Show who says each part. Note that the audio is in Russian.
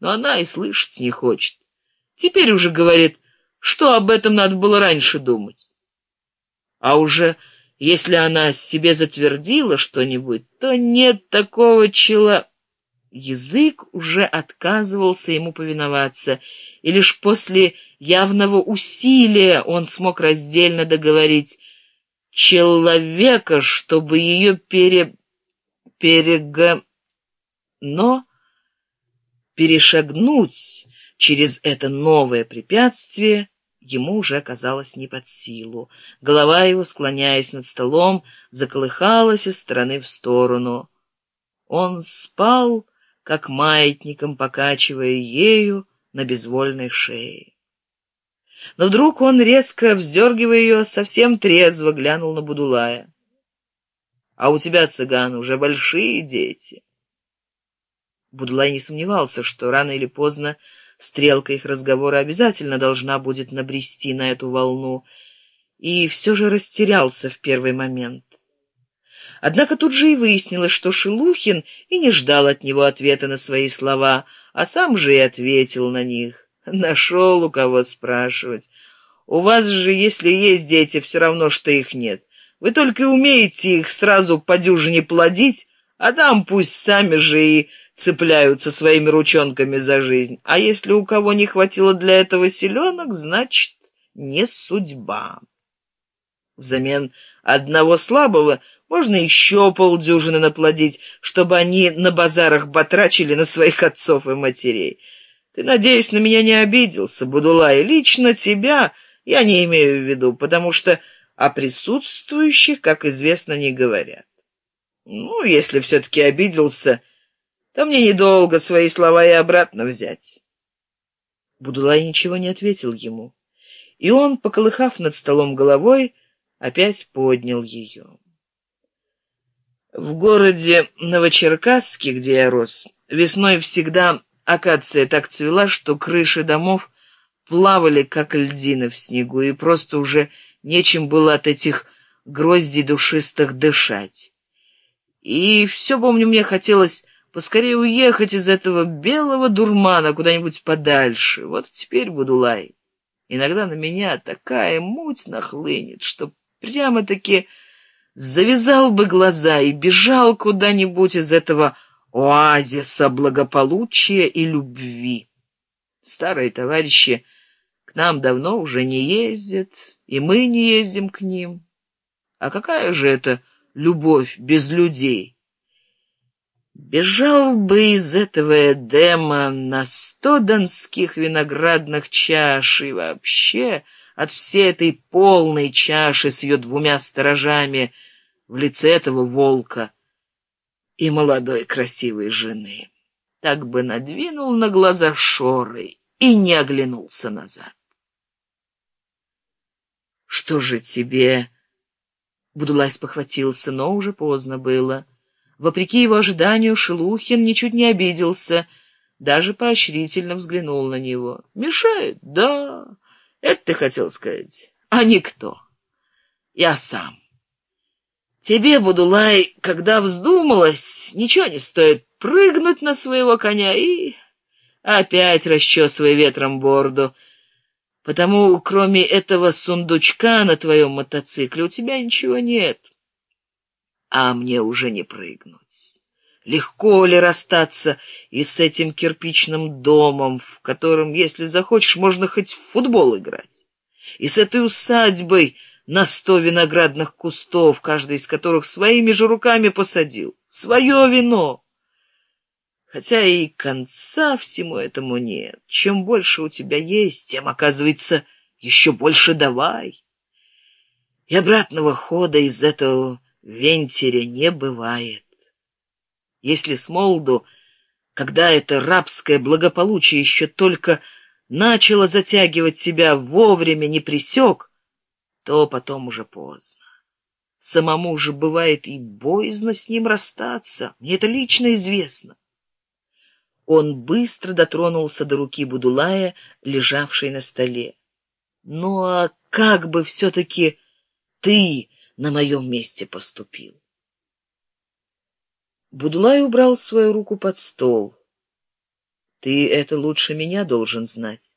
Speaker 1: но она и слышать не хочет. Теперь уже говорит, что об этом надо было раньше думать. А уже если она себе затвердила что-нибудь, то нет такого чела... Язык уже отказывался ему повиноваться, и лишь после явного усилия он смог раздельно договорить «человека, чтобы ее пере... перега...» Но перешагнуть через это новое препятствие ему уже казалось не под силу. Голова его, склоняясь над столом, заколыхалась из стороны в сторону. Он спал, как маятником покачивая ею на безвольной шее. Но вдруг он, резко вздергивая ее, совсем трезво глянул на Будулая. «А у тебя, цыган, уже большие дети». Будулай не сомневался, что рано или поздно стрелка их разговора обязательно должна будет набрести на эту волну, и все же растерялся в первый момент. Однако тут же и выяснилось, что Шелухин и не ждал от него ответа на свои слова, а сам же и ответил на них. Нашел у кого спрашивать. У вас же, если есть дети, все равно, что их нет. Вы только умеете их сразу по дюжине плодить, а там пусть сами же и цепляются своими ручонками за жизнь. А если у кого не хватило для этого селенок, значит, не судьба. Взамен одного слабого можно еще полдюжины наплодить, чтобы они на базарах батрачили на своих отцов и матерей. Ты, надеюсь, на меня не обиделся, Будулай. Лично тебя я не имею в виду, потому что о присутствующих, как известно, не говорят. Ну, если все-таки обиделся, то мне недолго свои слова и обратно взять. Будулай ничего не ответил ему, и он, поколыхав над столом головой, опять поднял ее. В городе Новочеркасске, где я рос, весной всегда акация так цвела, что крыши домов плавали, как льдины в снегу, и просто уже нечем было от этих гроздей душистых дышать. И все, помню, мне хотелось поскорее уехать из этого белого дурмана куда-нибудь подальше. Вот теперь буду лай. Иногда на меня такая муть нахлынет, что прямо-таки завязал бы глаза и бежал куда-нибудь из этого оазиса благополучия и любви. Старые товарищи к нам давно уже не ездят, и мы не ездим к ним. А какая же это любовь без людей? Бежал бы из этого Эдема на сто донских виноградных чаш и вообще от всей этой полной чаши с ее двумя сторожами в лице этого волка и молодой красивой жены. Так бы надвинул на глаза шоры и не оглянулся назад. «Что же тебе?» Будулась похватился, но уже поздно было. Вопреки его ожиданию, Шелухин ничуть не обиделся, даже поощрительно взглянул на него. «Мешает? Да, это ты хотел сказать. А никто. Я сам. Тебе, Будулай, когда вздумалось, ничего не стоит прыгнуть на своего коня и опять расчесывая ветром борду. Потому, кроме этого сундучка на твоем мотоцикле, у тебя ничего нет» а мне уже не прыгнуть. Легко ли расстаться и с этим кирпичным домом, в котором, если захочешь, можно хоть в футбол играть, и с этой усадьбой на сто виноградных кустов, каждый из которых своими же руками посадил, свое вино. Хотя и конца всему этому нет. Чем больше у тебя есть, тем, оказывается, еще больше давай. И обратного хода из этого вентеря не бывает. Если с молоду, когда это рабское благополучие еще только начало затягивать себя вовремя не присек, то потом уже поздно. Самому же бывает и боязно с ним расстаться, мне это лично известно. Он быстро дотронулся до руки Будулая, лежавшей на столе. «Ну а как бы все-таки ты на моем месте поступил. Будулай убрал свою руку под стол. ты это лучше меня должен знать